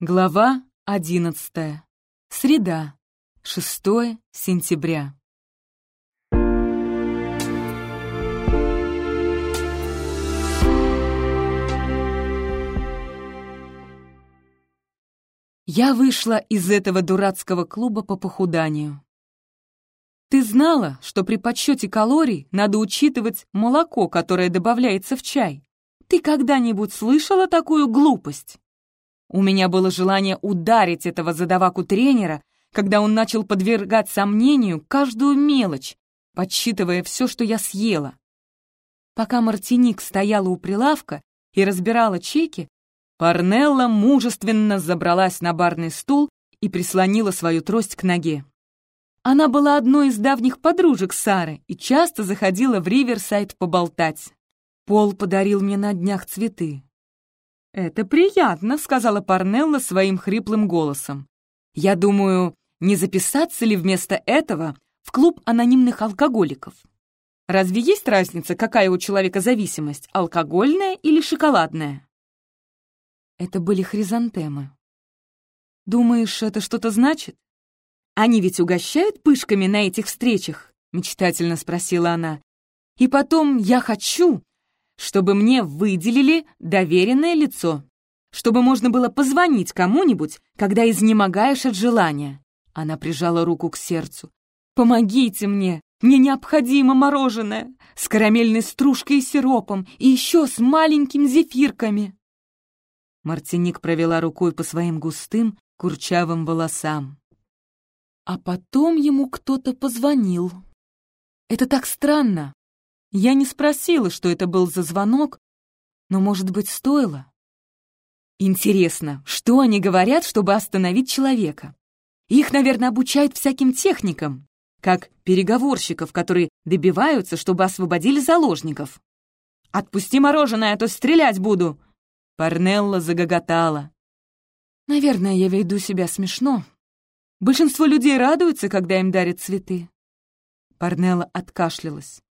Глава одиннадцатая. Среда. 6 сентября. Я вышла из этого дурацкого клуба по похуданию. Ты знала, что при подсчете калорий надо учитывать молоко, которое добавляется в чай? Ты когда-нибудь слышала такую глупость? У меня было желание ударить этого задаваку тренера, когда он начал подвергать сомнению каждую мелочь, подсчитывая все, что я съела. Пока Мартиник стояла у прилавка и разбирала чеки, Парнелла мужественно забралась на барный стул и прислонила свою трость к ноге. Она была одной из давних подружек Сары и часто заходила в Риверсайд поболтать. Пол подарил мне на днях цветы. «Это приятно», — сказала Парнелла своим хриплым голосом. «Я думаю, не записаться ли вместо этого в клуб анонимных алкоголиков? Разве есть разница, какая у человека зависимость, алкогольная или шоколадная?» Это были хризантемы. «Думаешь, это что-то значит? Они ведь угощают пышками на этих встречах?» — мечтательно спросила она. «И потом я хочу, чтобы мне выделили доверенное лицо, чтобы можно было позвонить кому-нибудь, когда изнемогаешь от желания». Она прижала руку к сердцу. «Помогите мне! Мне необходимо мороженое с карамельной стружкой и сиропом и еще с маленькими зефирками!» Мартиник провела рукой по своим густым, курчавым волосам. А потом ему кто-то позвонил. Это так странно. Я не спросила, что это был за звонок, но, может быть, стоило. Интересно, что они говорят, чтобы остановить человека? Их, наверное, обучают всяким техникам, как переговорщиков, которые добиваются, чтобы освободили заложников. «Отпусти мороженое, а то стрелять буду!» Парнелла загоготала. «Наверное, я веду себя смешно. Большинство людей радуются, когда им дарят цветы». Парнелла откашлялась.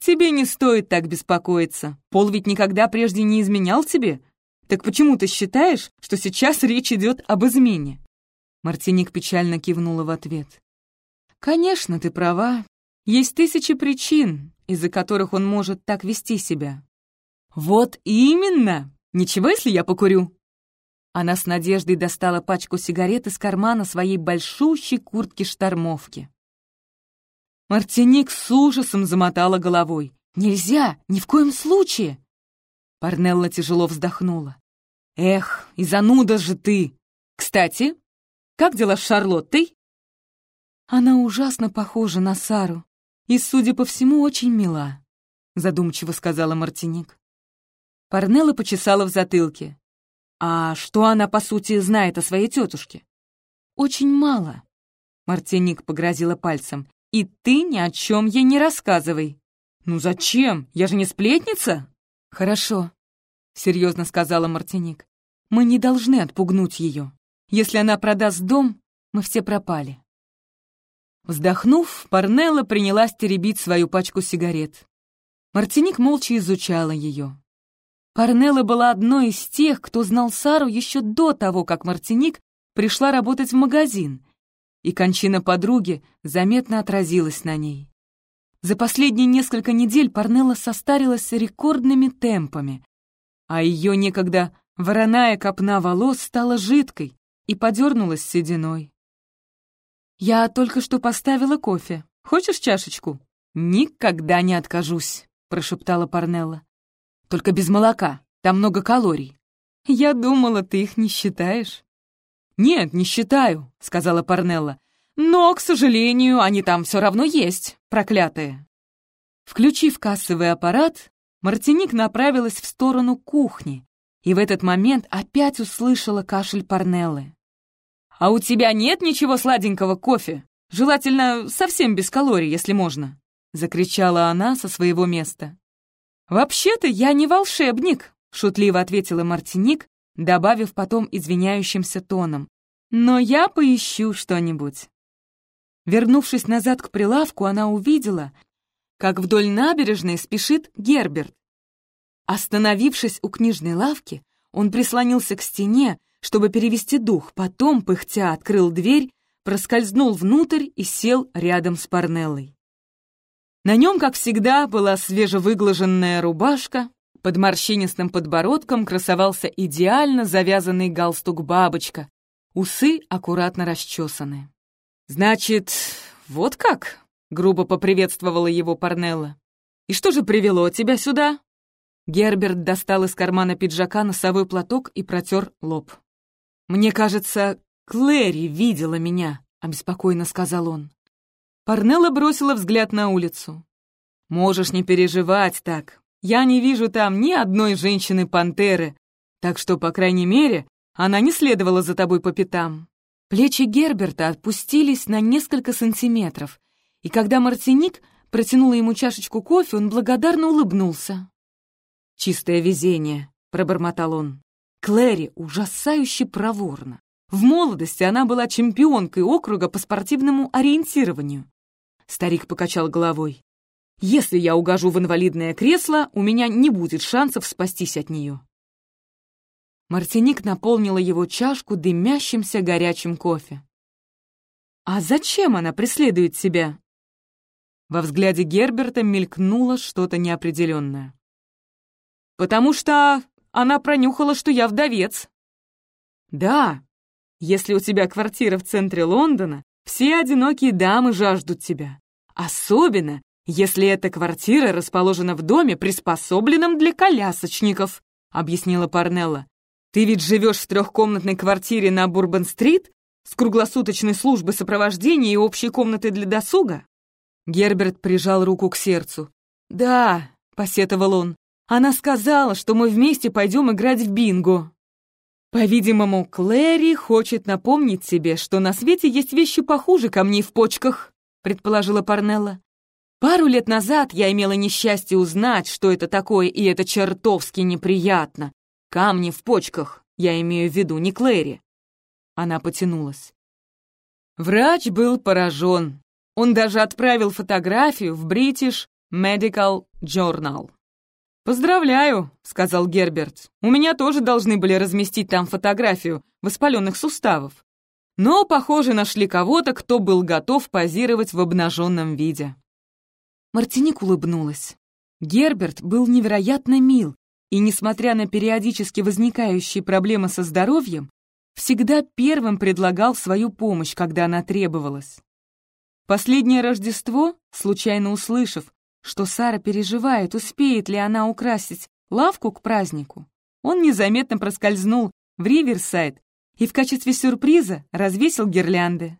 «Тебе не стоит так беспокоиться. Пол ведь никогда прежде не изменял тебе. Так почему ты считаешь, что сейчас речь идет об измене?» Мартиник печально кивнула в ответ. «Конечно, ты права. Есть тысячи причин, из-за которых он может так вести себя». «Вот именно!» «Ничего, если я покурю?» Она с надеждой достала пачку сигарет из кармана своей большущей куртки-штормовки. Мартиник с ужасом замотала головой. «Нельзя! Ни в коем случае!» Парнелла тяжело вздохнула. «Эх, и зануда же ты! Кстати, как дела с Шарлоттой?» «Она ужасно похожа на Сару и, судя по всему, очень мила», задумчиво сказала Мартиник. Парнелла почесала в затылке. «А что она, по сути, знает о своей тетушке?» «Очень мало», — Мартиник погрозила пальцем. «И ты ни о чем ей не рассказывай». «Ну зачем? Я же не сплетница?» «Хорошо», — серьезно сказала Мартиник. «Мы не должны отпугнуть ее. Если она продаст дом, мы все пропали». Вздохнув, Парнелла принялась теребить свою пачку сигарет. Мартиник молча изучала ее. Парнелла была одной из тех, кто знал Сару еще до того, как Мартиник пришла работать в магазин, и кончина подруги заметно отразилась на ней. За последние несколько недель Парнелла состарилась рекордными темпами, а ее некогда вороная копна волос стала жидкой и подернулась сединой. «Я только что поставила кофе. Хочешь чашечку?» «Никогда не откажусь», — прошептала Парнелла. Только без молока. Там много калорий. Я думала, ты их не считаешь. Нет, не считаю, сказала Парнелла. Но, к сожалению, они там все равно есть, проклятые. Включив кассовый аппарат, Мартиник направилась в сторону кухни и в этот момент опять услышала кашель Парнеллы. «А у тебя нет ничего сладенького кофе? Желательно совсем без калорий, если можно!» — закричала она со своего места. «Вообще-то я не волшебник», — шутливо ответила Мартиник, добавив потом извиняющимся тоном. «Но я поищу что-нибудь». Вернувшись назад к прилавку, она увидела, как вдоль набережной спешит Герберт. Остановившись у книжной лавки, он прислонился к стене, чтобы перевести дух, потом, пыхтя, открыл дверь, проскользнул внутрь и сел рядом с Парнеллой. На нем, как всегда, была свежевыглаженная рубашка, под морщинистым подбородком красовался идеально завязанный галстук-бабочка, усы аккуратно расчесаны. «Значит, вот как?» — грубо поприветствовала его Парнелла. «И что же привело тебя сюда?» Герберт достал из кармана пиджака носовой платок и протер лоб. «Мне кажется, Клэри видела меня», — обеспокоенно сказал он. Парнелла бросила взгляд на улицу. «Можешь не переживать так. Я не вижу там ни одной женщины-пантеры, так что, по крайней мере, она не следовала за тобой по пятам». Плечи Герберта отпустились на несколько сантиметров, и когда Мартиник протянула ему чашечку кофе, он благодарно улыбнулся. «Чистое везение», — пробормотал он. Клэри ужасающе проворна. В молодости она была чемпионкой округа по спортивному ориентированию. Старик покачал головой. «Если я угожу в инвалидное кресло, у меня не будет шансов спастись от нее». Мартиник наполнила его чашку дымящимся горячим кофе. «А зачем она преследует себя?» Во взгляде Герберта мелькнуло что-то неопределенное. «Потому что она пронюхала, что я вдовец». «Да, если у тебя квартира в центре Лондона, все одинокие дамы жаждут тебя. Особенно, если эта квартира расположена в доме, приспособленном для колясочников», — объяснила Парнелла. «Ты ведь живешь в трехкомнатной квартире на Бурбан-стрит с круглосуточной службой сопровождения и общей комнатой для досуга?» Герберт прижал руку к сердцу. «Да», — посетовал он, она сказала, что мы вместе пойдем играть в бинго. По-видимому, Клэри хочет напомнить себе, что на свете есть вещи похуже камней в почках, предположила Парнелла. Пару лет назад я имела несчастье узнать, что это такое, и это чертовски неприятно. Камни в почках, я имею в виду не Клэри. Она потянулась. Врач был поражен. Он даже отправил фотографию в British Medical Journal. «Поздравляю», — сказал Герберт. «У меня тоже должны были разместить там фотографию воспаленных суставов. Но, похоже, нашли кого-то, кто был готов позировать в обнаженном виде». Мартиник улыбнулась. Герберт был невероятно мил, и, несмотря на периодически возникающие проблемы со здоровьем, всегда первым предлагал свою помощь, когда она требовалась. Последнее Рождество, случайно услышав, что Сара переживает, успеет ли она украсить лавку к празднику. Он незаметно проскользнул в Риверсайд и в качестве сюрприза развесил гирлянды.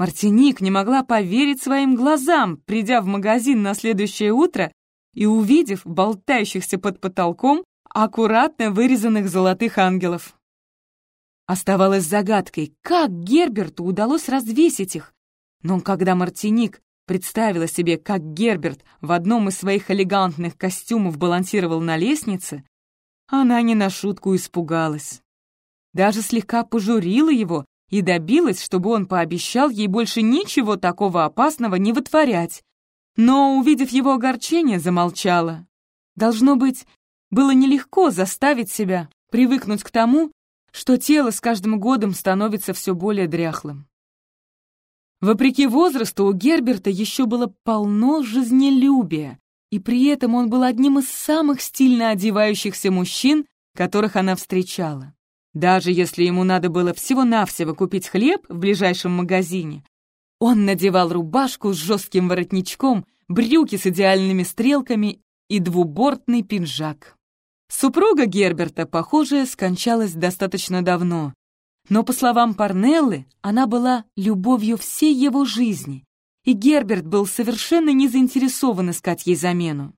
Мартиник не могла поверить своим глазам, придя в магазин на следующее утро и увидев болтающихся под потолком аккуратно вырезанных золотых ангелов. Оставалось загадкой, как Герберту удалось развесить их. Но когда Мартиник представила себе, как Герберт в одном из своих элегантных костюмов балансировал на лестнице, она не на шутку испугалась. Даже слегка пожурила его и добилась, чтобы он пообещал ей больше ничего такого опасного не вытворять. Но, увидев его огорчение, замолчала. Должно быть, было нелегко заставить себя привыкнуть к тому, что тело с каждым годом становится все более дряхлым. Вопреки возрасту у Герберта еще было полно жизнелюбия, и при этом он был одним из самых стильно одевающихся мужчин, которых она встречала. Даже если ему надо было всего-навсего купить хлеб в ближайшем магазине, он надевал рубашку с жестким воротничком, брюки с идеальными стрелками и двубортный пинжак. Супруга Герберта, похоже, скончалась достаточно давно, но, по словам Парнеллы, она была любовью всей его жизни, и Герберт был совершенно не заинтересован искать ей замену.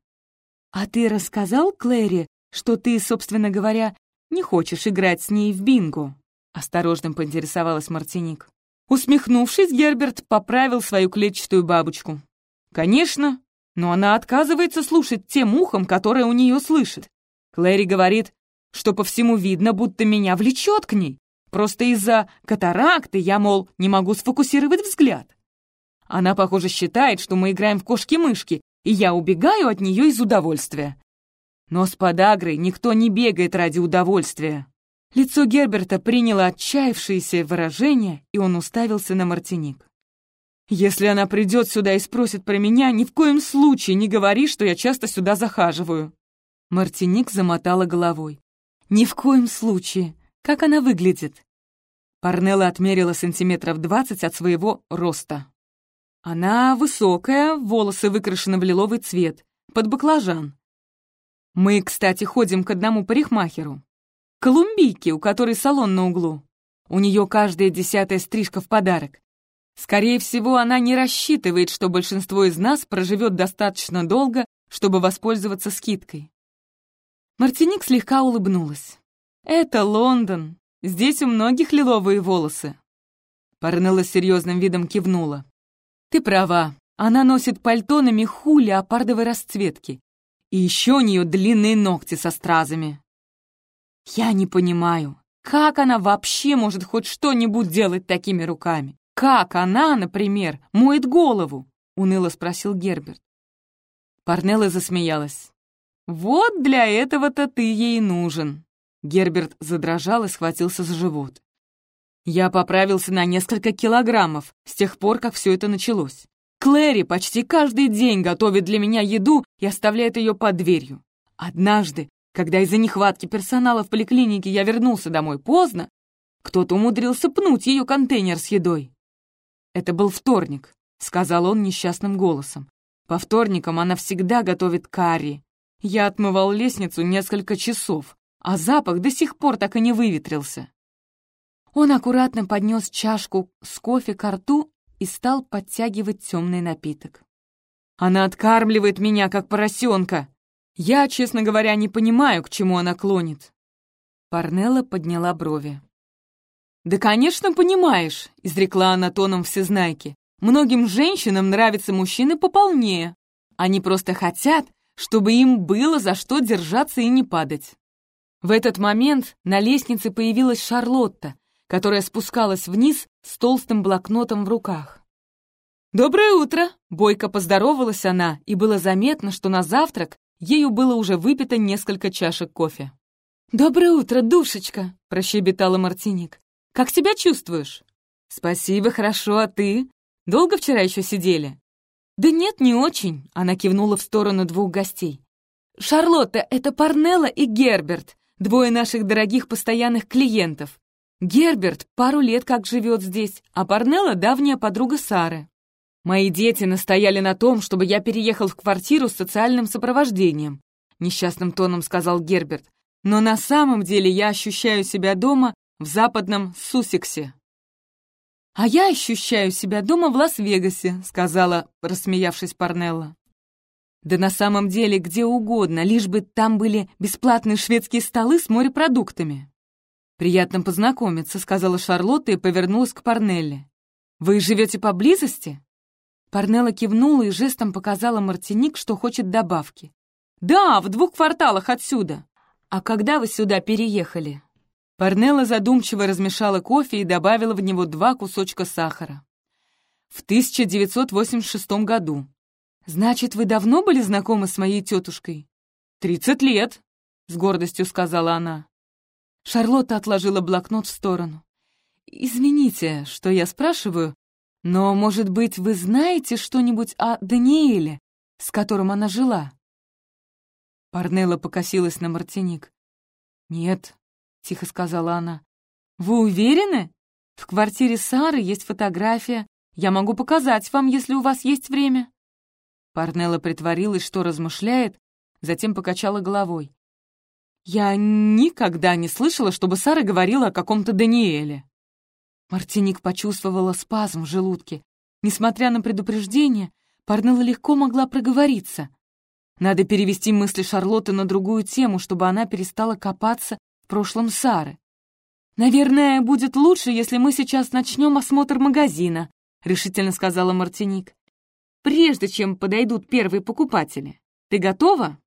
«А ты рассказал Клэри, что ты, собственно говоря, не хочешь играть с ней в бинго?» — осторожно поинтересовалась Мартиник. Усмехнувшись, Герберт поправил свою клетчатую бабочку. «Конечно, но она отказывается слушать тем ухом, которое у нее слышит. Клэри говорит, что по всему видно, будто меня влечет к ней, Просто из-за катаракты я, мол, не могу сфокусировать взгляд. Она, похоже, считает, что мы играем в кошки-мышки, и я убегаю от нее из удовольствия. Но с подагрой никто не бегает ради удовольствия. Лицо Герберта приняло отчаявшееся выражение, и он уставился на Мартиник. «Если она придет сюда и спросит про меня, ни в коем случае не говори, что я часто сюда захаживаю». Мартиник замотала головой. «Ни в коем случае. Как она выглядит?» Парнелла отмерила сантиметров двадцать от своего роста. Она высокая, волосы выкрашены в лиловый цвет, под баклажан. Мы, кстати, ходим к одному парикмахеру. Колумбийке, у которой салон на углу. У нее каждая десятая стрижка в подарок. Скорее всего, она не рассчитывает, что большинство из нас проживет достаточно долго, чтобы воспользоваться скидкой. Мартиник слегка улыбнулась. «Это Лондон. Здесь у многих лиловые волосы». Парнелла серьезным видом кивнула. «Ты права. Она носит пальто на меху леопардовой расцветки. И еще у нее длинные ногти со стразами. Я не понимаю, как она вообще может хоть что-нибудь делать такими руками? Как она, например, моет голову? Уныло спросил Герберт. Парнелла засмеялась. «Вот для этого-то ты ей нужен». Герберт задрожал и схватился за живот. Я поправился на несколько килограммов с тех пор, как все это началось. Клэри почти каждый день готовит для меня еду и оставляет ее под дверью. Однажды, когда из-за нехватки персонала в поликлинике я вернулся домой поздно, кто-то умудрился пнуть ее контейнер с едой. «Это был вторник», — сказал он несчастным голосом. «По вторникам она всегда готовит карри. Я отмывал лестницу несколько часов, а запах до сих пор так и не выветрился». Он аккуратно поднес чашку с кофе к рту и стал подтягивать темный напиток. «Она откармливает меня, как поросенка. Я, честно говоря, не понимаю, к чему она клонит». Парнелла подняла брови. «Да, конечно, понимаешь», — изрекла она тоном всезнайки. «Многим женщинам нравятся мужчины пополнее. Они просто хотят, чтобы им было за что держаться и не падать». В этот момент на лестнице появилась Шарлотта, которая спускалась вниз с толстым блокнотом в руках. «Доброе утро!» — бойко поздоровалась она, и было заметно, что на завтрак ею было уже выпито несколько чашек кофе. «Доброе утро, душечка!» — прощебетала Мартиник. «Как себя чувствуешь?» «Спасибо, хорошо, а ты? Долго вчера еще сидели?» «Да нет, не очень», — она кивнула в сторону двух гостей. «Шарлотта, это Парнелла и Герберт, двое наших дорогих постоянных клиентов. Герберт пару лет как живет здесь, а Парнелла — давняя подруга Сары. Мои дети настояли на том, чтобы я переехал в квартиру с социальным сопровождением, несчастным тоном сказал Герберт. Но на самом деле я ощущаю себя дома в западном Суссексе. «А я ощущаю себя дома в Лас-Вегасе», — сказала, рассмеявшись Парнелла. «Да на самом деле где угодно, лишь бы там были бесплатные шведские столы с морепродуктами». «Приятно познакомиться», — сказала Шарлотта и повернулась к Парнелле. «Вы живете поблизости?» Парнелла кивнула и жестом показала Мартиник, что хочет добавки. «Да, в двух кварталах отсюда. А когда вы сюда переехали?» Парнелла задумчиво размешала кофе и добавила в него два кусочка сахара. «В 1986 году. Значит, вы давно были знакомы с моей тетушкой?» «Тридцать лет», — с гордостью сказала она. Шарлотта отложила блокнот в сторону. «Извините, что я спрашиваю, но, может быть, вы знаете что-нибудь о Даниэле, с которым она жила?» Парнелла покосилась на Мартиник. «Нет», — тихо сказала она. «Вы уверены? В квартире Сары есть фотография. Я могу показать вам, если у вас есть время». Парнелла притворилась, что размышляет, затем покачала головой. Я никогда не слышала, чтобы Сара говорила о каком-то Даниэле. Мартиник почувствовала спазм в желудке. Несмотря на предупреждение, Парнелла легко могла проговориться. Надо перевести мысли Шарлотты на другую тему, чтобы она перестала копаться в прошлом Сары. «Наверное, будет лучше, если мы сейчас начнем осмотр магазина», — решительно сказала Мартиник. «Прежде чем подойдут первые покупатели. Ты готова?»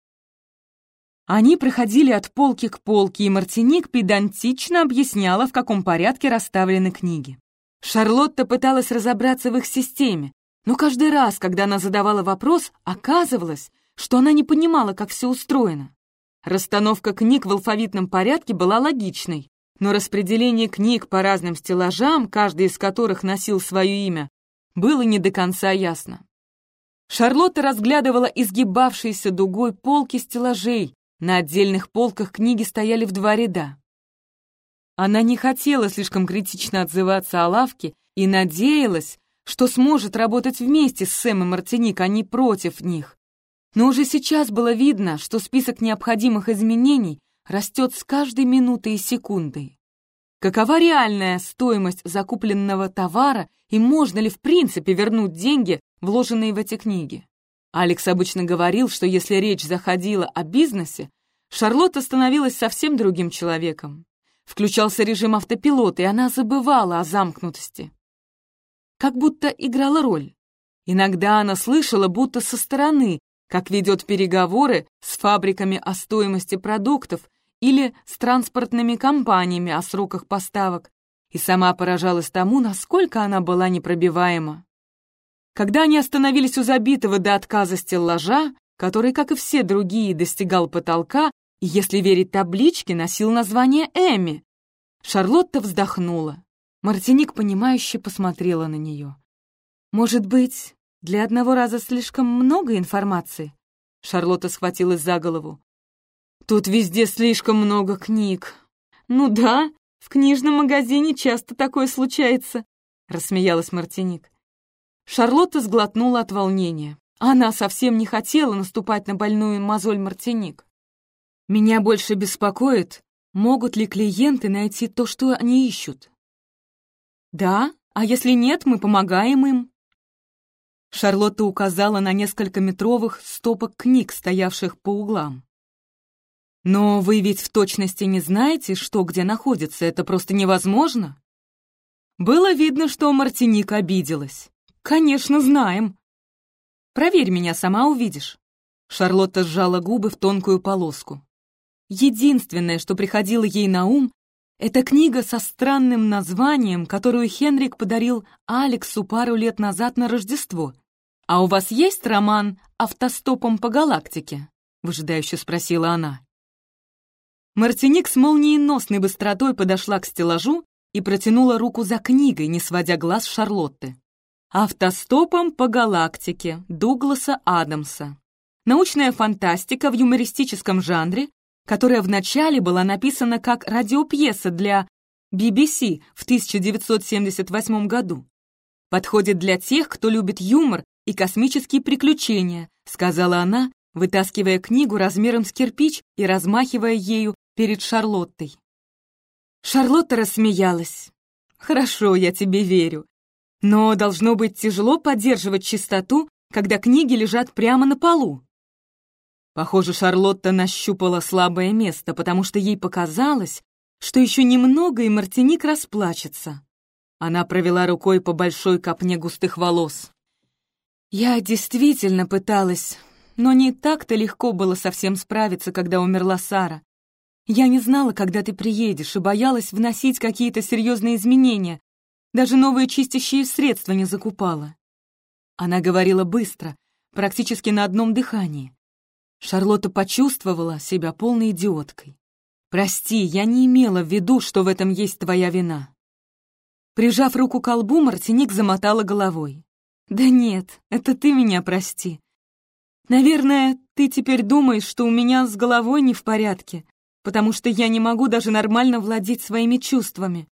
Они проходили от полки к полке, и Мартиник педантично объясняла, в каком порядке расставлены книги. Шарлотта пыталась разобраться в их системе, но каждый раз, когда она задавала вопрос, оказывалось, что она не понимала, как все устроено. Расстановка книг в алфавитном порядке была логичной, но распределение книг по разным стеллажам, каждый из которых носил свое имя, было не до конца ясно. Шарлотта разглядывала изгибавшиеся дугой полки стеллажей, на отдельных полках книги стояли в два ряда. Она не хотела слишком критично отзываться о лавке и надеялась, что сможет работать вместе с Сэм и Мартиник, а не против них. Но уже сейчас было видно, что список необходимых изменений растет с каждой минутой и секундой. Какова реальная стоимость закупленного товара и можно ли в принципе вернуть деньги, вложенные в эти книги? Алекс обычно говорил, что если речь заходила о бизнесе, Шарлотта становилась совсем другим человеком. Включался режим автопилота, и она забывала о замкнутости. Как будто играла роль. Иногда она слышала, будто со стороны, как ведет переговоры с фабриками о стоимости продуктов или с транспортными компаниями о сроках поставок, и сама поражалась тому, насколько она была непробиваема. Когда они остановились у забитого до отказа стеллажа, который, как и все другие, достигал потолка и, если верить табличке, носил название Эми, Шарлотта вздохнула. Мартиник, понимающе посмотрела на нее. «Может быть, для одного раза слишком много информации?» Шарлотта схватилась за голову. «Тут везде слишком много книг». «Ну да, в книжном магазине часто такое случается», — рассмеялась Мартиник. Шарлотта сглотнула от волнения. Она совсем не хотела наступать на больную мозоль Мартиник. «Меня больше беспокоит, могут ли клиенты найти то, что они ищут?» «Да, а если нет, мы помогаем им», Шарлотта указала на несколько метровых стопок книг, стоявших по углам. «Но вы ведь в точности не знаете, что где находится, это просто невозможно?» Было видно, что Мартиника обиделась. «Конечно, знаем». «Проверь меня, сама увидишь». Шарлотта сжала губы в тонкую полоску. Единственное, что приходило ей на ум, это книга со странным названием, которую Хенрик подарил Алексу пару лет назад на Рождество. «А у вас есть роман «Автостопом по галактике»?» — выжидающе спросила она. Мартиник с молниеносной быстротой подошла к стеллажу и протянула руку за книгой, не сводя глаз Шарлотты. «Автостопом по галактике» Дугласа Адамса. Научная фантастика в юмористическом жанре, которая вначале была написана как радиопьеса для BBC в 1978 году. Подходит для тех, кто любит юмор и космические приключения», — сказала она, вытаскивая книгу размером с кирпич и размахивая ею перед Шарлоттой. Шарлотта рассмеялась. «Хорошо, я тебе верю. Но должно быть тяжело поддерживать чистоту, когда книги лежат прямо на полу». Похоже, Шарлотта нащупала слабое место, потому что ей показалось, что еще немного, и Мартиник расплачется. Она провела рукой по большой копне густых волос. Я действительно пыталась, но не так-то легко было совсем справиться, когда умерла Сара. Я не знала, когда ты приедешь, и боялась вносить какие-то серьезные изменения. Даже новые чистящие средства не закупала. Она говорила быстро, практически на одном дыхании. Шарлотта почувствовала себя полной идиоткой. «Прости, я не имела в виду, что в этом есть твоя вина». Прижав руку к колбу, Мартиник замотала головой. «Да нет, это ты меня прости. Наверное, ты теперь думаешь, что у меня с головой не в порядке, потому что я не могу даже нормально владеть своими чувствами.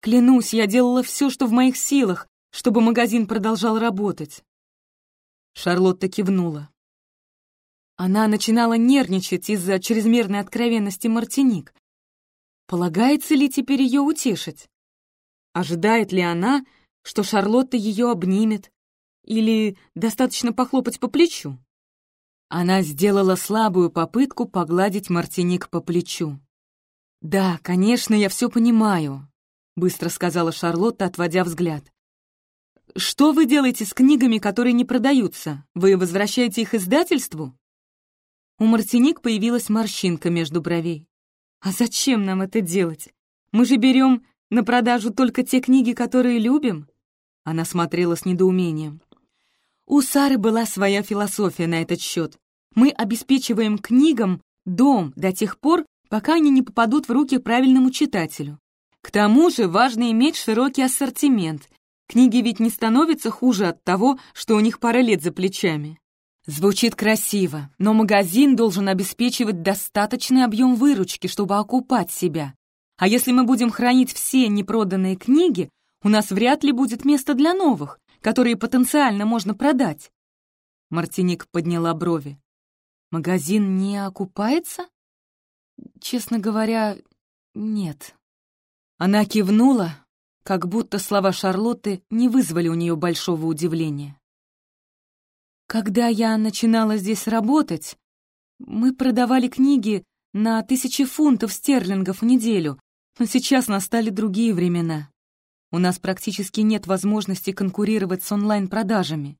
Клянусь, я делала все, что в моих силах, чтобы магазин продолжал работать». Шарлотта кивнула. Она начинала нервничать из-за чрезмерной откровенности Мартиник. Полагается ли теперь ее утешить? Ожидает ли она, что Шарлотта ее обнимет, или достаточно похлопать по плечу?» Она сделала слабую попытку погладить Мартиник по плечу. «Да, конечно, я все понимаю», — быстро сказала Шарлотта, отводя взгляд. «Что вы делаете с книгами, которые не продаются? Вы возвращаете их издательству?» У Мартиник появилась морщинка между бровей. «А зачем нам это делать? Мы же берем на продажу только те книги, которые любим?» Она смотрела с недоумением. У Сары была своя философия на этот счет. Мы обеспечиваем книгам дом до тех пор, пока они не попадут в руки правильному читателю. К тому же важно иметь широкий ассортимент. Книги ведь не становятся хуже от того, что у них пара лет за плечами. Звучит красиво, но магазин должен обеспечивать достаточный объем выручки, чтобы окупать себя. А если мы будем хранить все непроданные книги, у нас вряд ли будет место для новых, которые потенциально можно продать. Мартиник подняла брови. Магазин не окупается? Честно говоря, нет. Она кивнула, как будто слова Шарлотты не вызвали у нее большого удивления. Когда я начинала здесь работать, мы продавали книги на тысячи фунтов стерлингов в неделю, но сейчас настали другие времена. У нас практически нет возможности конкурировать с онлайн-продажами.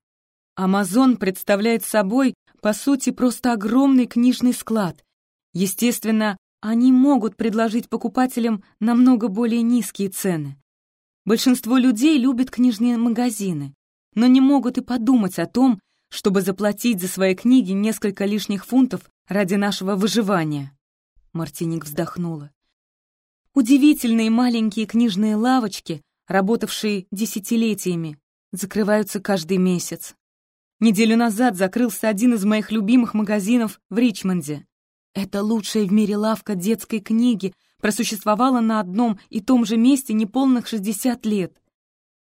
Амазон представляет собой, по сути, просто огромный книжный склад. Естественно, они могут предложить покупателям намного более низкие цены. Большинство людей любят книжные магазины, но не могут и подумать о том, чтобы заплатить за свои книги несколько лишних фунтов ради нашего выживания. Мартиник вздохнула. Удивительные маленькие книжные лавочки, работавшие десятилетиями, закрываются каждый месяц. Неделю назад закрылся один из моих любимых магазинов в Ричмонде. Это лучшая в мире лавка детской книги просуществовала на одном и том же месте неполных 60 лет.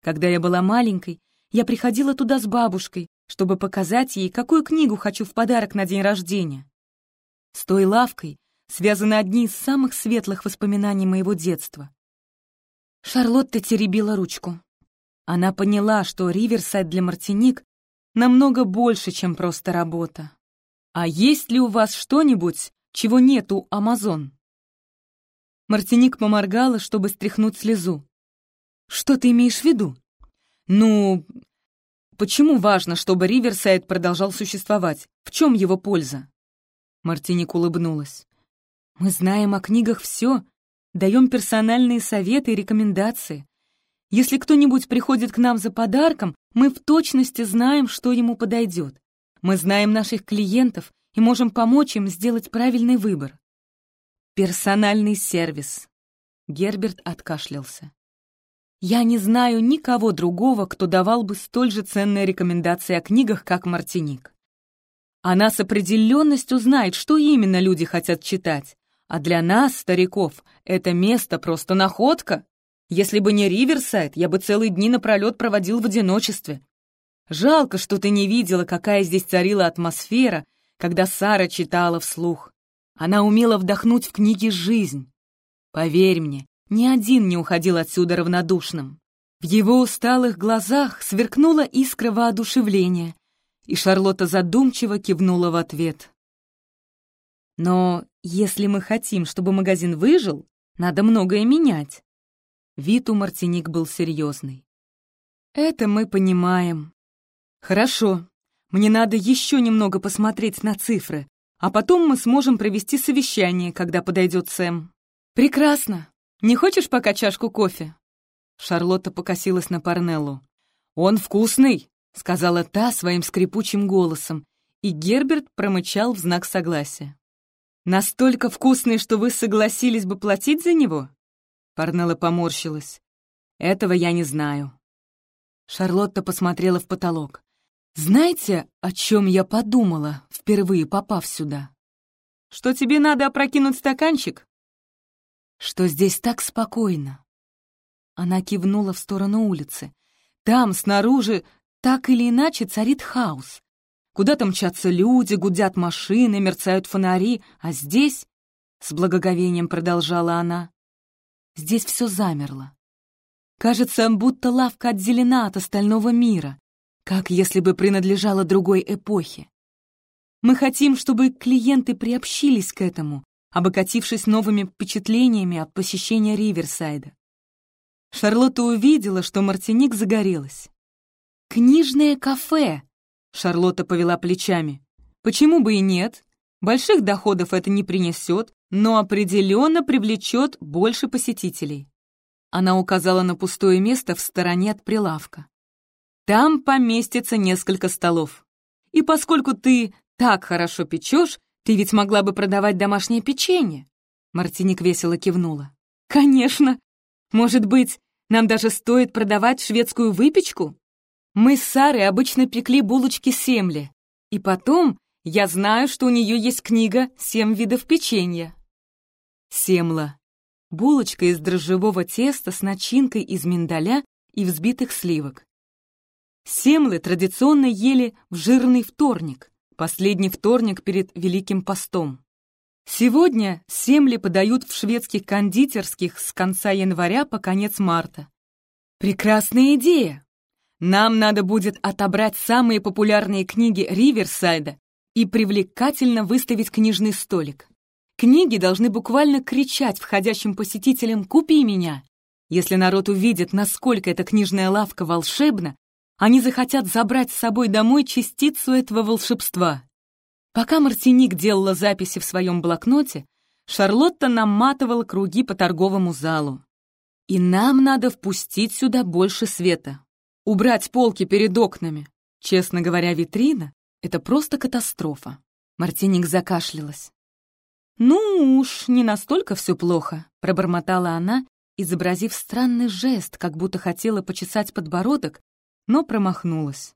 Когда я была маленькой, я приходила туда с бабушкой, чтобы показать ей, какую книгу хочу в подарок на день рождения. С той лавкой связаны одни из самых светлых воспоминаний моего детства. Шарлотта теребила ручку. Она поняла, что Риверсайд для Мартиник намного больше, чем просто работа. «А есть ли у вас что-нибудь, чего нет у Амазон?» Мартиник поморгала, чтобы стряхнуть слезу. «Что ты имеешь в виду?» «Ну, Почему важно, чтобы Риверсайд продолжал существовать? В чем его польза?» Мартиник улыбнулась. «Мы знаем о книгах все, даем персональные советы и рекомендации. Если кто-нибудь приходит к нам за подарком, мы в точности знаем, что ему подойдет. Мы знаем наших клиентов и можем помочь им сделать правильный выбор. Персональный сервис. Герберт откашлялся. Я не знаю никого другого, кто давал бы столь же ценные рекомендации о книгах, как Мартиник. Она с определенностью знает, что именно люди хотят читать. А для нас, стариков, это место просто находка. Если бы не Риверсайд, я бы целые дни напролет проводил в одиночестве. Жалко, что ты не видела, какая здесь царила атмосфера, когда Сара читала вслух. Она умела вдохнуть в книги жизнь. Поверь мне, ни один не уходил отсюда равнодушным. В его усталых глазах сверкнула искра воодушевления, и Шарлотта задумчиво кивнула в ответ. «Но если мы хотим, чтобы магазин выжил, надо многое менять». Вид у Мартиник был серьезный. «Это мы понимаем». «Хорошо, мне надо еще немного посмотреть на цифры, а потом мы сможем провести совещание, когда подойдет Сэм». «Прекрасно. Не хочешь пока чашку кофе?» Шарлотта покосилась на Парнеллу. «Он вкусный!» — сказала та своим скрипучим голосом, и Герберт промычал в знак согласия. «Настолько вкусный, что вы согласились бы платить за него?» Парнелла поморщилась. «Этого я не знаю». Шарлотта посмотрела в потолок. «Знаете, о чем я подумала, впервые попав сюда?» «Что тебе надо опрокинуть стаканчик?» что здесь так спокойно. Она кивнула в сторону улицы. Там, снаружи, так или иначе царит хаос. Куда-то мчатся люди, гудят машины, мерцают фонари, а здесь, с благоговением продолжала она, здесь все замерло. Кажется, будто лавка отделена от остального мира, как если бы принадлежала другой эпохе. Мы хотим, чтобы клиенты приобщились к этому, обогатившись новыми впечатлениями от посещения Риверсайда. Шарлотта увидела, что Мартиник загорелась. «Книжное кафе!» — Шарлотта повела плечами. «Почему бы и нет? Больших доходов это не принесет, но определенно привлечет больше посетителей». Она указала на пустое место в стороне от прилавка. «Там поместится несколько столов. И поскольку ты так хорошо печешь, ты ведь могла бы продавать домашнее печенье. Мартиник весело кивнула. «Конечно! Может быть, нам даже стоит продавать шведскую выпечку? Мы с Сарой обычно пекли булочки семли. И потом, я знаю, что у нее есть книга «Семь видов печенья». Семла. Булочка из дрожжевого теста с начинкой из миндаля и взбитых сливок. Семлы традиционно ели в жирный вторник, последний вторник перед Великим постом. Сегодня семли подают в шведских кондитерских с конца января по конец марта. Прекрасная идея! Нам надо будет отобрать самые популярные книги Риверсайда и привлекательно выставить книжный столик. Книги должны буквально кричать входящим посетителям «Купи меня!». Если народ увидит, насколько эта книжная лавка волшебна, они захотят забрать с собой домой частицу этого волшебства. Пока Мартиник делала записи в своем блокноте, Шарлотта наматывала круги по торговому залу. И нам надо впустить сюда больше света. Убрать полки перед окнами. Честно говоря, витрина — это просто катастрофа. Мартиник закашлялась. «Ну уж, не настолько все плохо», — пробормотала она, изобразив странный жест, как будто хотела почесать подбородок, но промахнулась.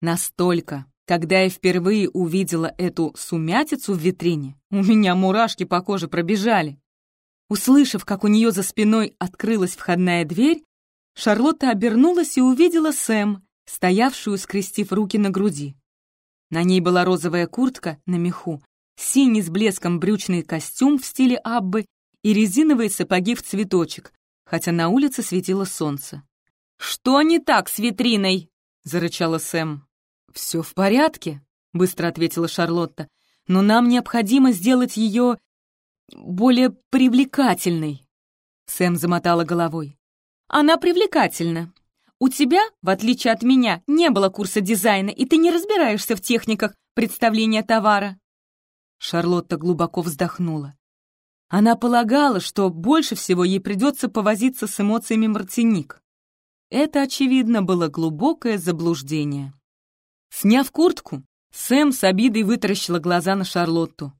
Настолько, когда я впервые увидела эту сумятицу в витрине, у меня мурашки по коже пробежали. Услышав, как у нее за спиной открылась входная дверь, Шарлотта обернулась и увидела Сэм, стоявшую, скрестив руки на груди. На ней была розовая куртка на меху, синий с блеском брючный костюм в стиле Аббы и резиновые сапоги в цветочек, хотя на улице светило солнце. «Что не так с витриной?» — зарычала Сэм. «Все в порядке», — быстро ответила Шарлотта, «но нам необходимо сделать ее более привлекательной». Сэм замотала головой. «Она привлекательна. У тебя, в отличие от меня, не было курса дизайна, и ты не разбираешься в техниках представления товара». Шарлотта глубоко вздохнула. Она полагала, что больше всего ей придется повозиться с эмоциями Мартиник. Это, очевидно, было глубокое заблуждение. Сняв куртку, Сэм с обидой вытаращила глаза на Шарлотту.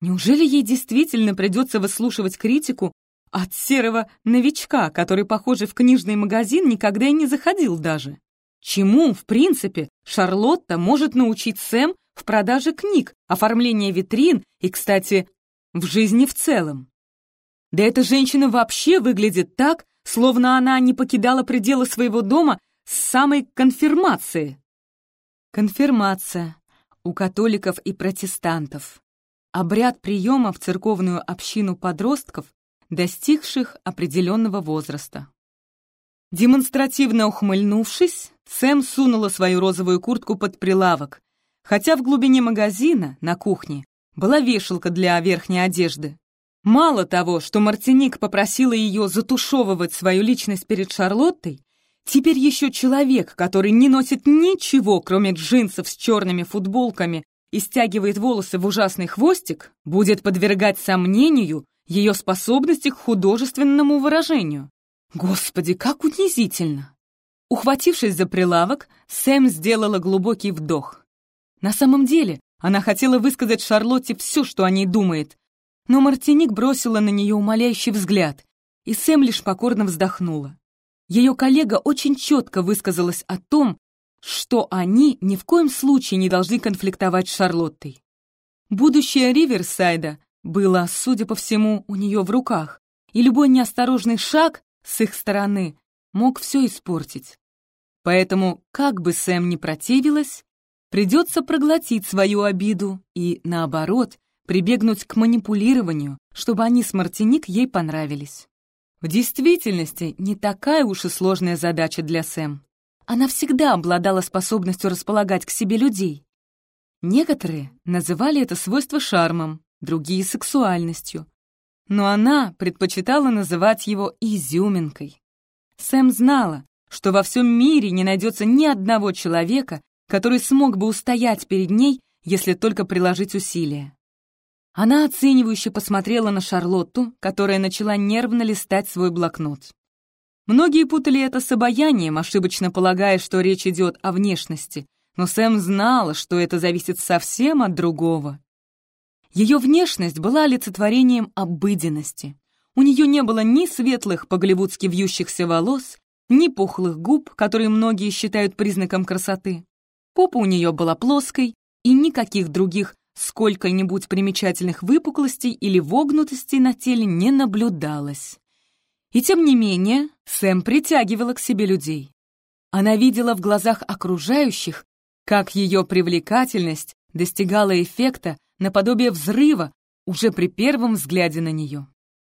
Неужели ей действительно придется выслушивать критику от серого новичка, который, похоже, в книжный магазин никогда и не заходил даже? Чему, в принципе, Шарлотта может научить Сэм в продаже книг, оформлении витрин и, кстати, в жизни в целом? Да эта женщина вообще выглядит так, словно она не покидала пределы своего дома с самой конфирмации. Конфирмация у католиков и протестантов. Обряд приема в церковную общину подростков, достигших определенного возраста. Демонстративно ухмыльнувшись, Сэм сунула свою розовую куртку под прилавок, хотя в глубине магазина, на кухне, была вешалка для верхней одежды. Мало того, что Мартиник попросила ее затушевывать свою личность перед Шарлоттой, теперь еще человек, который не носит ничего, кроме джинсов с черными футболками и стягивает волосы в ужасный хвостик, будет подвергать сомнению ее способности к художественному выражению. Господи, как унизительно! Ухватившись за прилавок, Сэм сделала глубокий вдох. На самом деле, она хотела высказать Шарлотте все, что о ней думает, но Мартиник бросила на нее умоляющий взгляд, и Сэм лишь покорно вздохнула. Ее коллега очень четко высказалась о том, что они ни в коем случае не должны конфликтовать с Шарлоттой. Будущее Риверсайда было, судя по всему, у нее в руках, и любой неосторожный шаг с их стороны мог все испортить. Поэтому, как бы Сэм ни противилась, придется проглотить свою обиду и, наоборот, прибегнуть к манипулированию, чтобы они с Мартиник ей понравились. В действительности, не такая уж и сложная задача для Сэм. Она всегда обладала способностью располагать к себе людей. Некоторые называли это свойство шармом, другие — сексуальностью. Но она предпочитала называть его изюминкой. Сэм знала, что во всем мире не найдется ни одного человека, который смог бы устоять перед ней, если только приложить усилия. Она оценивающе посмотрела на Шарлотту, которая начала нервно листать свой блокнот. Многие путали это с обаянием, ошибочно полагая, что речь идет о внешности, но Сэм знала, что это зависит совсем от другого. Ее внешность была олицетворением обыденности. У нее не было ни светлых по-голливудски вьющихся волос, ни пухлых губ, которые многие считают признаком красоты. Попа у нее была плоской, и никаких других сколько-нибудь примечательных выпуклостей или вогнутостей на теле не наблюдалось. И тем не менее, Сэм притягивала к себе людей. Она видела в глазах окружающих, как ее привлекательность достигала эффекта наподобие взрыва уже при первом взгляде на нее.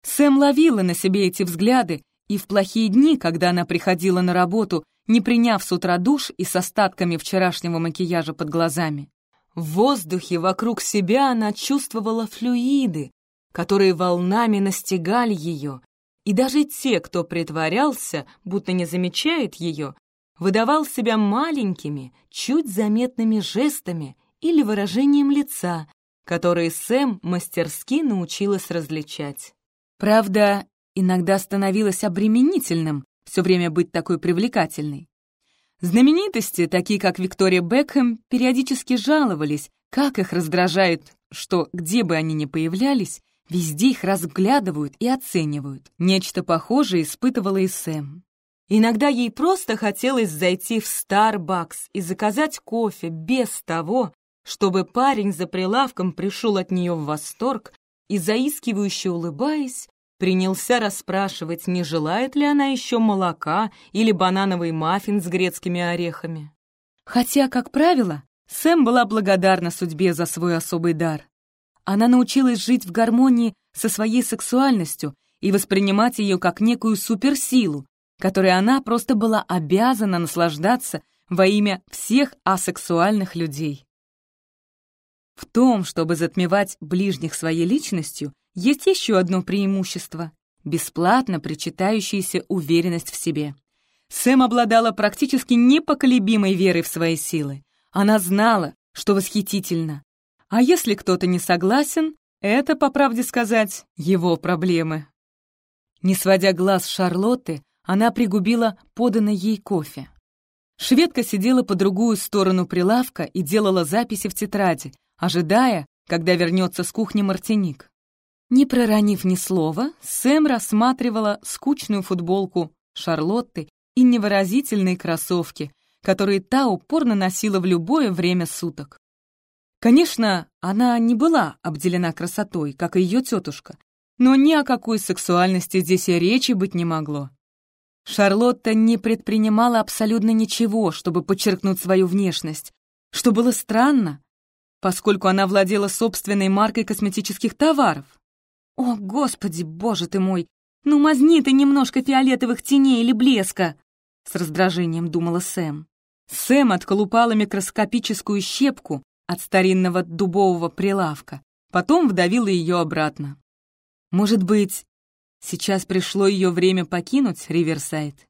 Сэм ловила на себе эти взгляды, и в плохие дни, когда она приходила на работу, не приняв с утра душ и с остатками вчерашнего макияжа под глазами, в воздухе вокруг себя она чувствовала флюиды, которые волнами настигали ее, и даже те, кто притворялся, будто не замечает ее, выдавал себя маленькими, чуть заметными жестами или выражением лица, которые Сэм мастерски научилась различать. Правда, иногда становилось обременительным все время быть такой привлекательной. Знаменитости, такие как Виктория Бекхэм, периодически жаловались, как их раздражает, что, где бы они ни появлялись, везде их разглядывают и оценивают. Нечто похожее испытывала и Сэм. Иногда ей просто хотелось зайти в Starbucks и заказать кофе без того, чтобы парень за прилавком пришел от нее в восторг и, заискивающе улыбаясь, принялся расспрашивать, не желает ли она еще молока или банановый маффин с грецкими орехами. Хотя, как правило, Сэм была благодарна судьбе за свой особый дар. Она научилась жить в гармонии со своей сексуальностью и воспринимать ее как некую суперсилу, которой она просто была обязана наслаждаться во имя всех асексуальных людей. В том, чтобы затмевать ближних своей личностью, есть еще одно преимущество — бесплатно причитающаяся уверенность в себе. Сэм обладала практически непоколебимой верой в свои силы. Она знала, что восхитительно. А если кто-то не согласен, это, по правде сказать, его проблемы. Не сводя глаз с Шарлотты, она пригубила поданный ей кофе. Шведка сидела по другую сторону прилавка и делала записи в тетради, ожидая, когда вернется с кухни Мартиник. Не проронив ни слова, Сэм рассматривала скучную футболку Шарлотты и невыразительные кроссовки, которые та упорно носила в любое время суток. Конечно, она не была обделена красотой, как и ее тетушка, но ни о какой сексуальности здесь и речи быть не могло. Шарлотта не предпринимала абсолютно ничего, чтобы подчеркнуть свою внешность, что было странно, поскольку она владела собственной маркой косметических товаров. «О, господи, боже ты мой! Ну, мазни ты немножко фиолетовых теней или блеска!» С раздражением думала Сэм. Сэм отколупала микроскопическую щепку от старинного дубового прилавка, потом вдавила ее обратно. Может быть, сейчас пришло ее время покинуть Риверсайд?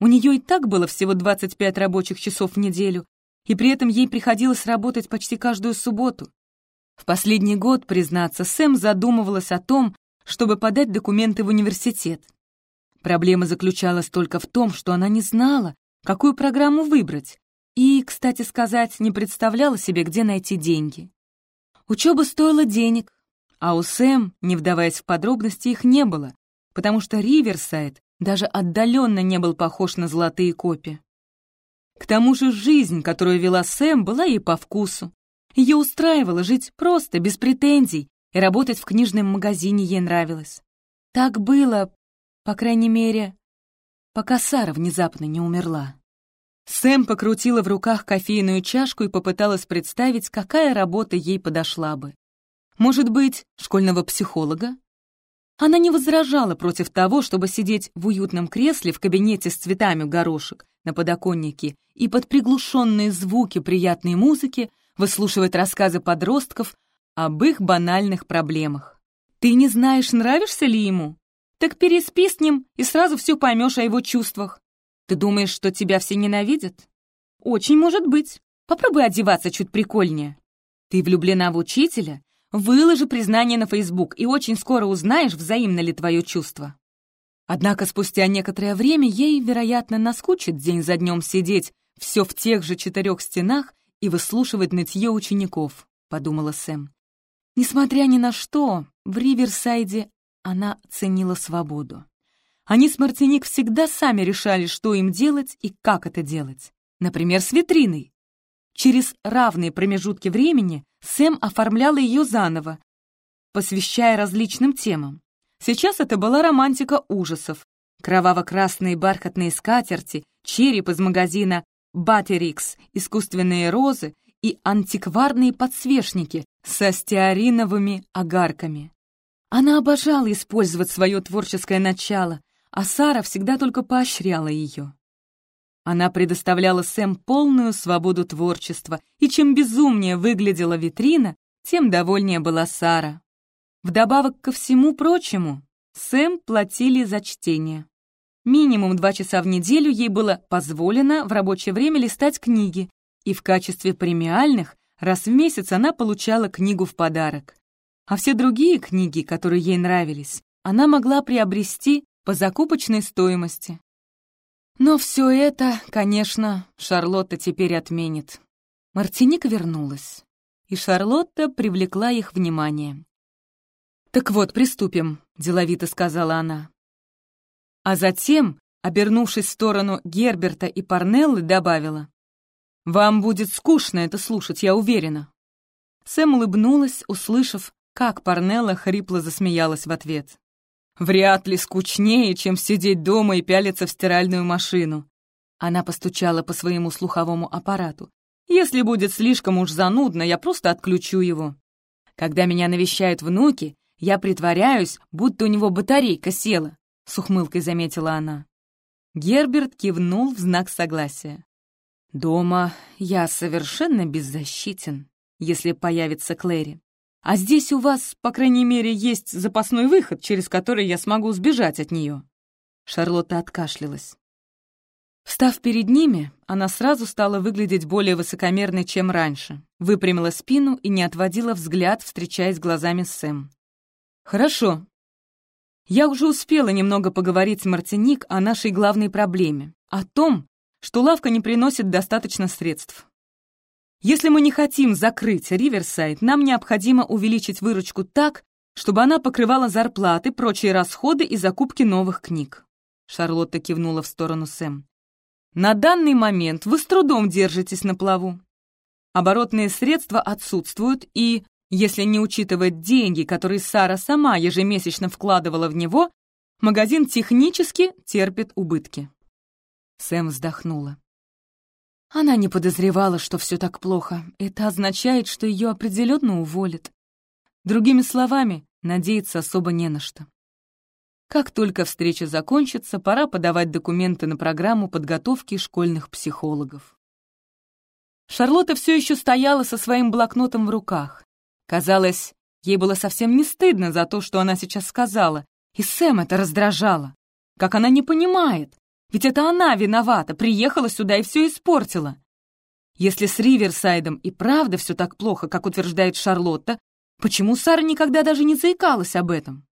У нее и так было всего 25 рабочих часов в неделю, и при этом ей приходилось работать почти каждую субботу. В последний год, признаться, Сэм задумывалась о том, чтобы подать документы в университет. Проблема заключалась только в том, что она не знала, какую программу выбрать, и, кстати сказать, не представляла себе, где найти деньги. Учеба стоила денег, а у Сэм, не вдаваясь в подробности, их не было, потому что Риверсайд даже отдаленно не был похож на золотые копии. К тому же жизнь, которую вела Сэм, была ей по вкусу. Ее устраивало жить просто, без претензий, и работать в книжном магазине ей нравилось. Так было, по крайней мере, пока Сара внезапно не умерла. Сэм покрутила в руках кофейную чашку и попыталась представить, какая работа ей подошла бы. Может быть, школьного психолога? Она не возражала против того, чтобы сидеть в уютном кресле в кабинете с цветами горошек на подоконнике и под приглушенные звуки приятной музыки выслушивать рассказы подростков об их банальных проблемах. Ты не знаешь, нравишься ли ему? Так переспи с ним и сразу все поймешь о его чувствах. Ты думаешь, что тебя все ненавидят? Очень может быть. Попробуй одеваться чуть прикольнее. Ты влюблена в учителя? Выложи признание на Facebook, и очень скоро узнаешь, взаимно ли твое чувство. Однако спустя некоторое время ей, вероятно, наскучит день за днем сидеть все в тех же четырех стенах и выслушивать нытье учеников», — подумала Сэм. Несмотря ни на что, в Риверсайде она ценила свободу. Они с Мартиник всегда сами решали, что им делать и как это делать. Например, с витриной. Через равные промежутки времени Сэм оформляла ее заново, посвящая различным темам. Сейчас это была романтика ужасов. Кроваво-красные бархатные скатерти, череп из магазина «Баттерикс», искусственные розы и антикварные подсвечники со стеариновыми огарками. Она обожала использовать свое творческое начало, а Сара всегда только поощряла ее. Она предоставляла Сэм полную свободу творчества, и чем безумнее выглядела витрина, тем довольнее была Сара. Вдобавок ко всему прочему, Сэм платили за чтение. Минимум два часа в неделю ей было позволено в рабочее время листать книги, и в качестве премиальных раз в месяц она получала книгу в подарок. А все другие книги, которые ей нравились, она могла приобрести по закупочной стоимости. Но все это, конечно, Шарлотта теперь отменит. Мартиника вернулась, и Шарлотта привлекла их внимание. «Так вот, приступим», — деловито сказала она. А затем, обернувшись в сторону Герберта и Парнеллы, добавила. «Вам будет скучно это слушать, я уверена». Сэм улыбнулась, услышав, как Парнелла хрипло засмеялась в ответ. Вряд ли скучнее, чем сидеть дома и пялиться в стиральную машину. Она постучала по своему слуховому аппарату. Если будет слишком уж занудно, я просто отключу его. Когда меня навещают внуки, я притворяюсь, будто у него батарейка села, с ухмылкой заметила она. Герберт кивнул в знак согласия. «Дома я совершенно беззащитен, если появится Клэри. А здесь у вас, по крайней мере, есть запасной выход, через который я смогу сбежать от нее». Шарлотта откашлялась. Встав перед ними, она сразу стала выглядеть более высокомерной, чем раньше, выпрямила спину и не отводила взгляд, встречаясь глазами с Сэм. «Хорошо. Я уже успела немного поговорить с Мартиник о нашей главной проблеме, о том, что лавка не приносит достаточно средств. Если мы не хотим закрыть Риверсайд, нам необходимо увеличить выручку так, чтобы она покрывала зарплаты, прочие расходы и закупки новых книг. Шарлотта кивнула в сторону Сэм. На данный момент вы с трудом держитесь на плаву. Оборотные средства отсутствуют, и, если не учитывать деньги, которые Сара сама ежемесячно вкладывала в него, магазин технически терпит убытки. Сэм вздохнула. Она не подозревала, что все так плохо. Это означает, что ее определенно уволят. Другими словами, надеяться особо не на что. Как только встреча закончится, пора подавать документы на программу подготовки школьных психологов. Шарлотта все еще стояла со своим блокнотом в руках. Казалось, ей было совсем не стыдно за то, что она сейчас сказала, и Сэм это раздражало. Как она не понимает, ведь это она виновата, приехала сюда и все испортила. Если с Риверсайдом и правда все так плохо, как утверждает Шарлотта, почему Сара никогда даже не заикалась об этом?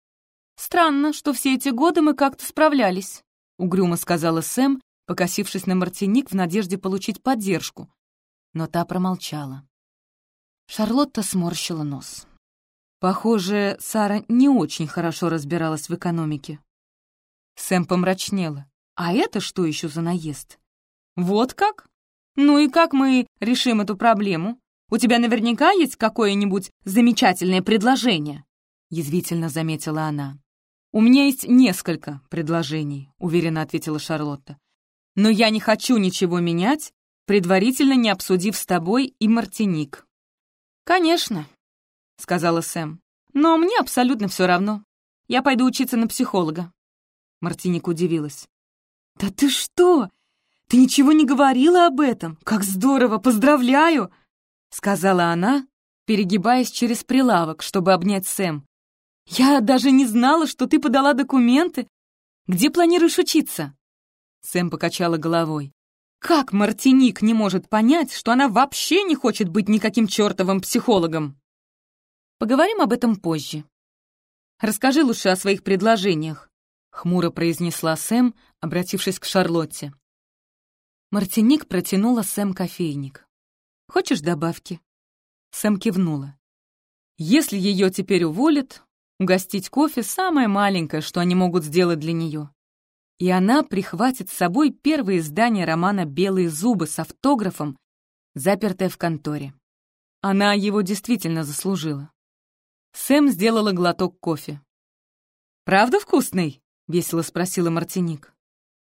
Странно, что все эти годы мы как-то справлялись, угрюмо сказала Сэм, покосившись на Мартиник в надежде получить поддержку. Но та промолчала. Шарлотта сморщила нос. Похоже, Сара не очень хорошо разбиралась в экономике. Сэм помрачнела. А это что еще за наезд? Вот как? Ну и как мы решим эту проблему? У тебя наверняка есть какое-нибудь замечательное предложение?» Язвительно заметила она. «У меня есть несколько предложений», — уверенно ответила Шарлотта. «Но я не хочу ничего менять, предварительно не обсудив с тобой и Мартиник». «Конечно», — сказала Сэм. «Но мне абсолютно все равно. Я пойду учиться на психолога». Мартиник удивилась. «Да ты что? Ты ничего не говорила об этом? Как здорово! Поздравляю!» Сказала она, перегибаясь через прилавок, чтобы обнять Сэм. «Я даже не знала, что ты подала документы. Где планируешь учиться?» Сэм покачала головой. «Как Мартиник не может понять, что она вообще не хочет быть никаким чертовым психологом?» «Поговорим об этом позже. Расскажи лучше о своих предложениях. — хмуро произнесла Сэм, обратившись к Шарлотте. Мартиник протянула Сэм кофейник. «Хочешь добавки?» Сэм кивнула. Если ее теперь уволят, угостить кофе — самое маленькое, что они могут сделать для нее. И она прихватит с собой первое издание романа «Белые зубы» с автографом, запертое в конторе. Она его действительно заслужила. Сэм сделала глоток кофе. «Правда вкусный?» — весело спросила Мартиник.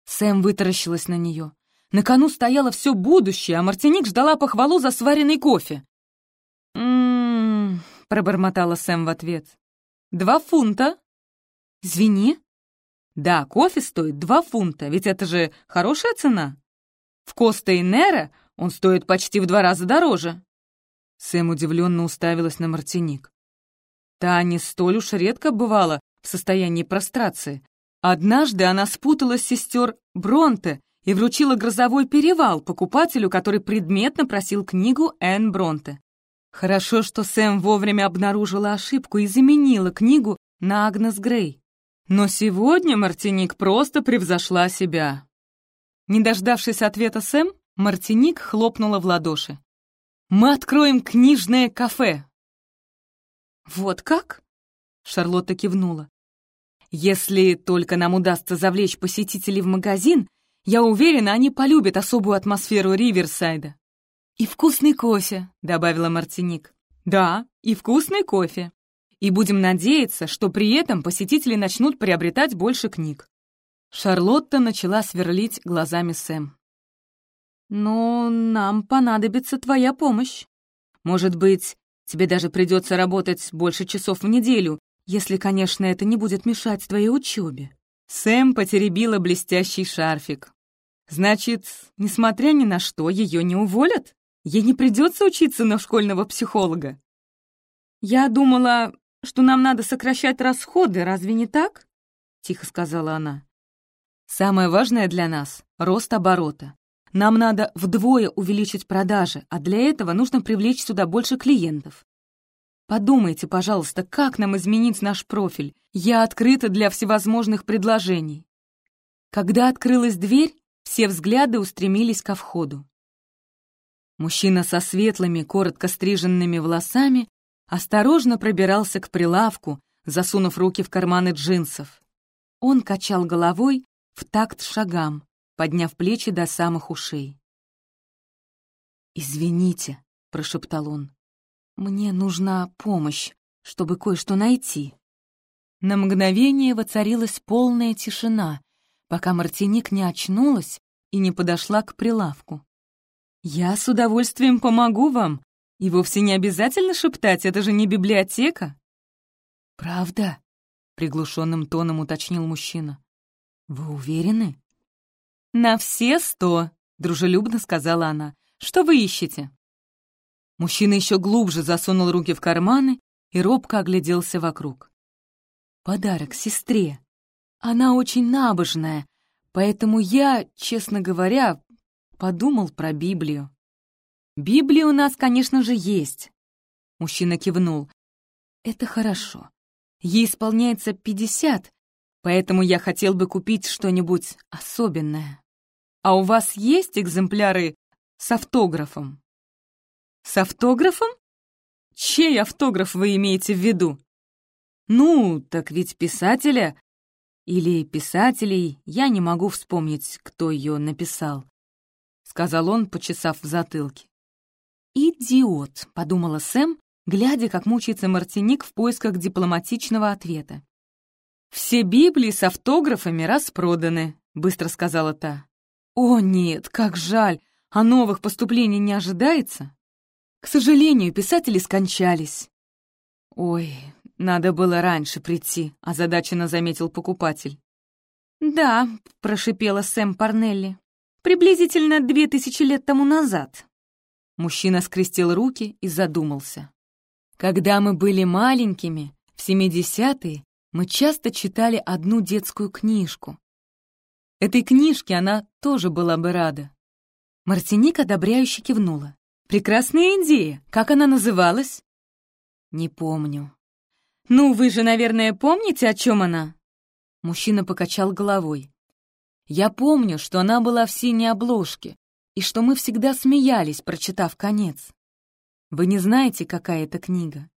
Сэм вытаращилась на нее. На кону стояло все будущее, а Мартиник ждала похвалу за сваренный кофе. «М-м-м», пробормотала Сэм в ответ. «Два фунта?» «Извини». «Да, кофе стоит два фунта, ведь это же хорошая цена. В Коста и Нера он стоит почти в два раза дороже». Сэм удивленно уставилась на Мартиник. Та не столь уж редко бывала в состоянии прострации. Однажды она спутала сестер Бронте и вручила «Грозовой перевал» покупателю, который предметно просил книгу Энн Бронте. Хорошо, что Сэм вовремя обнаружила ошибку и заменила книгу на Агнес Грей. Но сегодня Мартиник просто превзошла себя. Не дождавшись ответа Сэм, Мартиник хлопнула в ладоши. «Мы откроем книжное кафе!» «Вот как?» — Шарлотта кивнула. «Если только нам удастся завлечь посетителей в магазин, я уверена, они полюбят особую атмосферу Риверсайда. «И вкусный кофе», — добавила Мартиник. «Да, и вкусный кофе. И будем надеяться, что при этом посетители начнут приобретать больше книг». Шарлотта начала сверлить глазами Сэм. «Но нам понадобится твоя помощь. Может быть, тебе даже придется работать больше часов в неделю, если, конечно, это не будет мешать твоей учебе». Сэм потеребила блестящий шарфик. «Значит, несмотря ни на что, ее не уволят?» Ей не придется учиться на школьного психолога. Я думала, что нам надо сокращать расходы, разве не так? Тихо сказала она. Самое важное для нас — рост оборота. Нам надо вдвое увеличить продажи, а для этого нужно привлечь сюда больше клиентов. Подумайте, пожалуйста, как нам изменить наш профиль? Я открыта для всевозможных предложений. Когда открылась дверь, все взгляды устремились ко входу. Мужчина со светлыми, коротко стриженными волосами осторожно пробирался к прилавку, засунув руки в карманы джинсов. Он качал головой в такт шагам, подняв плечи до самых ушей. «Извините», — прошептал он, — «мне нужна помощь, чтобы кое-что найти». На мгновение воцарилась полная тишина, пока Мартиник не очнулась и не подошла к прилавку. «Я с удовольствием помогу вам. И вовсе не обязательно шептать, это же не библиотека». «Правда?» — приглушенным тоном уточнил мужчина. «Вы уверены?» «На все сто», — дружелюбно сказала она. «Что вы ищете?» Мужчина еще глубже засунул руки в карманы и робко огляделся вокруг. «Подарок сестре. Она очень набожная, поэтому я, честно говоря, Подумал про Библию. «Библия у нас, конечно же, есть». Мужчина кивнул. «Это хорошо. Ей исполняется пятьдесят, поэтому я хотел бы купить что-нибудь особенное. А у вас есть экземпляры с автографом?» «С автографом? Чей автограф вы имеете в виду?» «Ну, так ведь писателя или писателей, я не могу вспомнить, кто ее написал. — сказал он, почесав в затылке. «Идиот», — подумала Сэм, глядя, как мучается Мартиник в поисках дипломатичного ответа. «Все Библии с автографами распроданы», — быстро сказала та. «О, нет, как жаль, а новых поступлений не ожидается?» «К сожалению, писатели скончались». «Ой, надо было раньше прийти», — озадаченно заметил покупатель. «Да», — прошипела Сэм Парнелли, Приблизительно две тысячи лет тому назад. Мужчина скрестил руки и задумался. Когда мы были маленькими, в семидесятые, мы часто читали одну детскую книжку. Этой книжке она тоже была бы рада. Мартиник одобряюще кивнула. «Прекрасная идея! Как она называлась?» «Не помню». «Ну, вы же, наверное, помните, о чем она?» Мужчина покачал головой. Я помню, что она была в синей обложке, и что мы всегда смеялись, прочитав конец. Вы не знаете, какая это книга?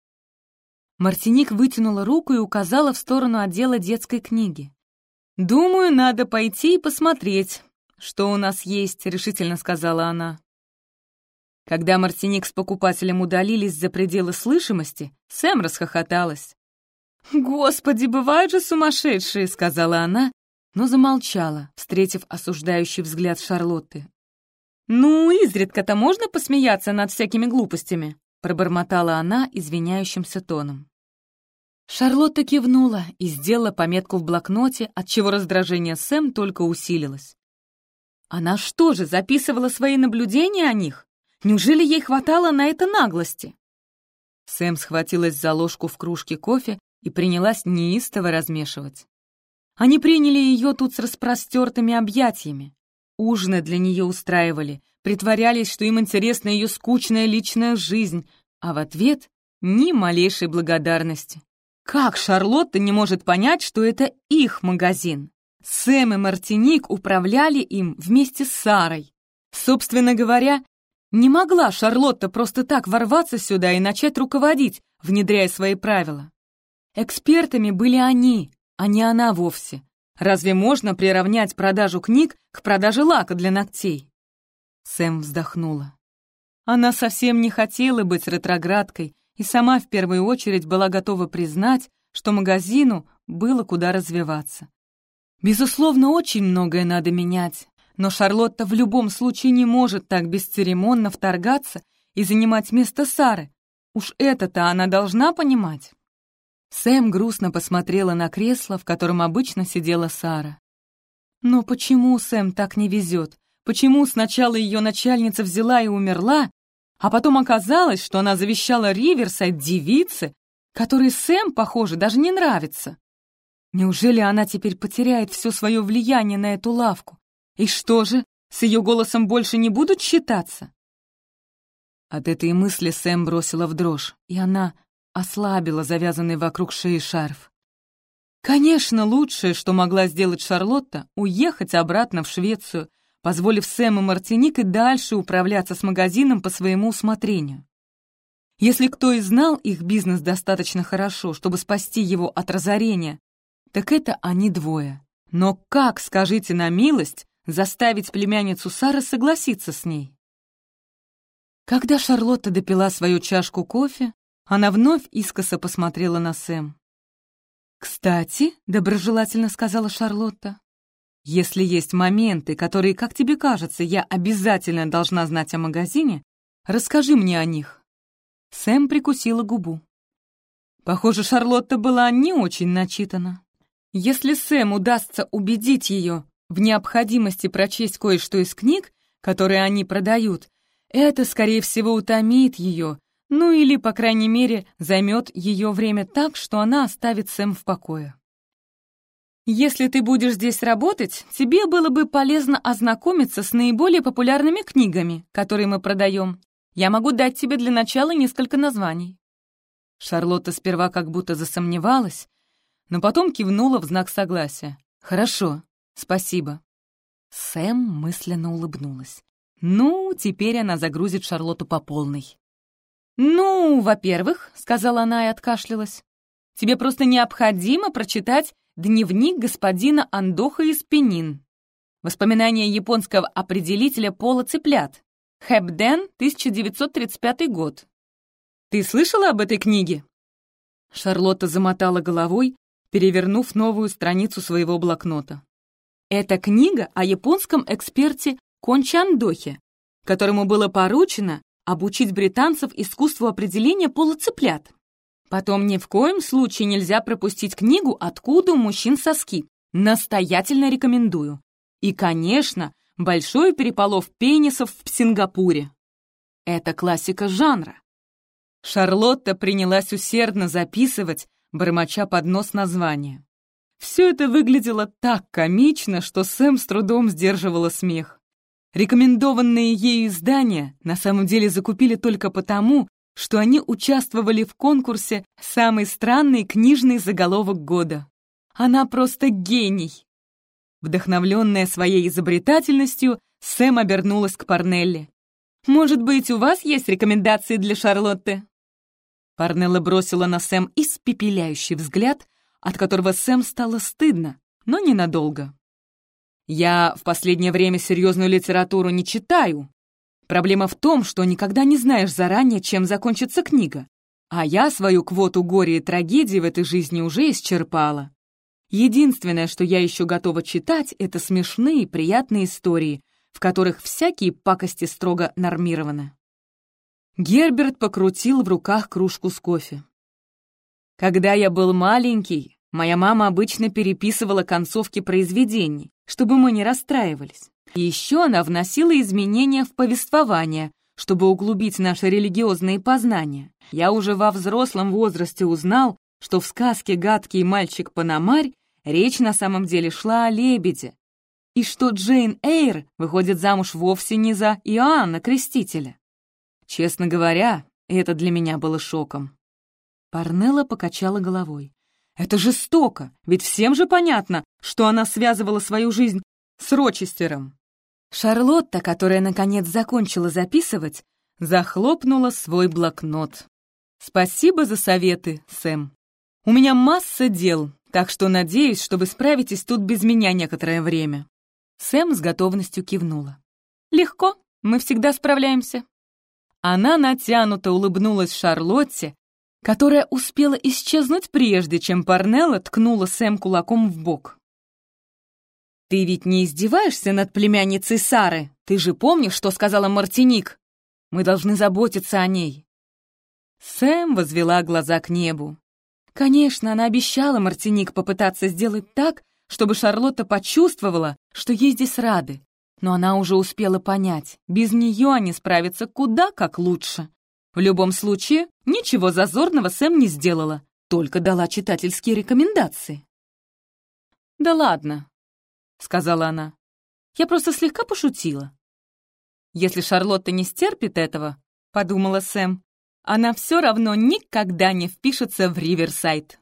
Мартиник вытянула руку и указала в сторону отдела детской книги. «Думаю, надо пойти и посмотреть, что у нас есть», — решительно сказала она. Когда Мартиник с покупателем удалились за пределы слышимости, Сэм расхохоталась. «Господи, бывают же сумасшедшие!» — сказала она, но замолчала, встретив осуждающий взгляд Шарлотты. «Ну, изредка-то можно посмеяться над всякими глупостями?» — пробормотала она извиняющимся тоном. Шарлотта кивнула и сделала пометку в блокноте, отчего раздражение Сэм только усилилось. Она что же, записывала свои наблюдения о них? Неужели ей хватало на это наглости? Сэм схватилась за ложку в кружке кофе и принялась неистово размешивать. Они приняли ее тут с распростертыми объятиями. Ужины для нее устраивали, притворялись, что им интересна ее скучная личная жизнь, а в ответ — ни малейшей благодарности. Как Шарлотта не может понять, что это их магазин? Сэм и Мартиник управляли им вместе с Сарой. Собственно говоря, не могла Шарлотта просто так ворваться сюда и начать руководить, внедряя свои правила. Экспертами были они, а не она вовсе. Разве можно приравнять продажу книг к продаже лака для ногтей? Сэм вздохнула. Она совсем не хотела быть ретроградкой и сама в первую очередь была готова признать, что магазину было куда развиваться. Безусловно, очень многое надо менять, но Шарлотта в любом случае не может так бесцеремонно вторгаться и занимать место Сары. Уж это-то она должна понимать. Сэм грустно посмотрела на кресло, в котором обычно сидела Сара. Но почему Сэм так не везет? Почему сначала ее начальница взяла и умерла, а потом оказалось, что она завещала Риверсайд девице, которой Сэм, похоже, даже не нравится? Неужели она теперь потеряет все свое влияние на эту лавку? И что же, с ее голосом больше не будут считаться? От этой мысли Сэм бросила в дрожь, и она ослабила завязанный вокруг шеи шарф. Конечно, лучшее, что могла сделать Шарлотта, уехать обратно в Швецию, позволив Сэм и Мартиник и дальше управляться с магазином по своему усмотрению. Если кто и знал их бизнес достаточно хорошо, чтобы спасти его от разорения, так это они двое. Но как, скажите на милость, заставить племянницу Сары согласиться с ней. Когда Шарлотта допила свою чашку кофе, она вновь искоса посмотрела на Сэм. «Кстати», — доброжелательно сказала Шарлотта, «если есть моменты, которые, как тебе кажется, я обязательно должна знать о магазине, расскажи мне о них». Сэм прикусила губу. Похоже, Шарлотта была не очень начитана. Если Сэм удастся убедить ее, в необходимости прочесть кое-что из книг, которые они продают, это, скорее всего, утомит ее, ну или, по крайней мере, займет ее время так, что она оставит Сэм в покое. Если ты будешь здесь работать, тебе было бы полезно ознакомиться с наиболее популярными книгами, которые мы продаем. Я могу дать тебе для начала несколько названий». Шарлотта сперва как будто засомневалась, но потом кивнула в знак согласия. «Хорошо, «Спасибо». Сэм мысленно улыбнулась. «Ну, теперь она загрузит Шарлотту по полной». «Ну, во-первых», — сказала она и откашлялась, «тебе просто необходимо прочитать дневник господина Андоха из Пенин. Воспоминания японского определителя пола цыплят. Хэбден, 1935 год. Ты слышала об этой книге?» Шарлотта замотала головой, перевернув новую страницу своего блокнота. Это книга о японском эксперте Кончандохе, которому было поручено обучить британцев искусству определения пола цыплят. Потом ни в коем случае нельзя пропустить книгу «Откуда у мужчин соски». Настоятельно рекомендую. И, конечно, большой переполов пенисов в Сингапуре. Это классика жанра. Шарлотта принялась усердно записывать, бормоча под нос названия. Все это выглядело так комично, что Сэм с трудом сдерживала смех. Рекомендованные ею издания на самом деле закупили только потому, что они участвовали в конкурсе «Самый странный книжный заголовок года». Она просто гений. Вдохновленная своей изобретательностью, Сэм обернулась к Парнелли. «Может быть, у вас есть рекомендации для Шарлотты?» Парнелла бросила на Сэм испепеляющий взгляд, от которого Сэм стало стыдно, но ненадолго. «Я в последнее время серьезную литературу не читаю. Проблема в том, что никогда не знаешь заранее, чем закончится книга. А я свою квоту горя и трагедии в этой жизни уже исчерпала. Единственное, что я еще готова читать, это смешные, приятные истории, в которых всякие пакости строго нормированы. Герберт покрутил в руках кружку с кофе. Когда я был маленький, моя мама обычно переписывала концовки произведений, чтобы мы не расстраивались. И еще она вносила изменения в повествование, чтобы углубить наши религиозные познания. Я уже во взрослом возрасте узнал, что в сказке «Гадкий мальчик-панамарь» речь на самом деле шла о лебеде, и что Джейн Эйр выходит замуж вовсе не за Иоанна Крестителя. Честно говоря, это для меня было шоком. Парнелла покачала головой. «Это жестоко, ведь всем же понятно, что она связывала свою жизнь с Рочестером». Шарлотта, которая наконец закончила записывать, захлопнула свой блокнот. «Спасибо за советы, Сэм. У меня масса дел, так что надеюсь, что вы справитесь тут без меня некоторое время». Сэм с готовностью кивнула. «Легко, мы всегда справляемся». Она натянуто улыбнулась Шарлотте, которая успела исчезнуть прежде, чем Парнелла ткнула Сэм кулаком в бок. «Ты ведь не издеваешься над племянницей Сары? Ты же помнишь, что сказала Мартиник? Мы должны заботиться о ней». Сэм возвела глаза к небу. Конечно, она обещала Мартиник попытаться сделать так, чтобы Шарлотта почувствовала, что ей здесь рады, но она уже успела понять, без нее они справятся куда как лучше. В любом случае, ничего зазорного Сэм не сделала, только дала читательские рекомендации. «Да ладно», — сказала она, — «я просто слегка пошутила». «Если Шарлотта не стерпит этого», — подумала Сэм, «она все равно никогда не впишется в Риверсайд».